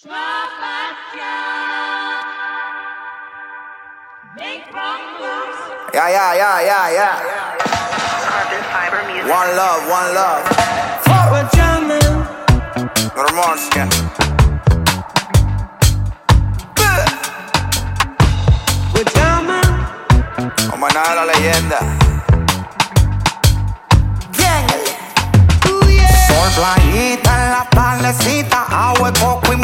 Yeah, yeah, yeah, yeah, yeah. One love, one love. We're we're. Homenaje a la leyenda. Sol, playita en la tardecita, agua, coco y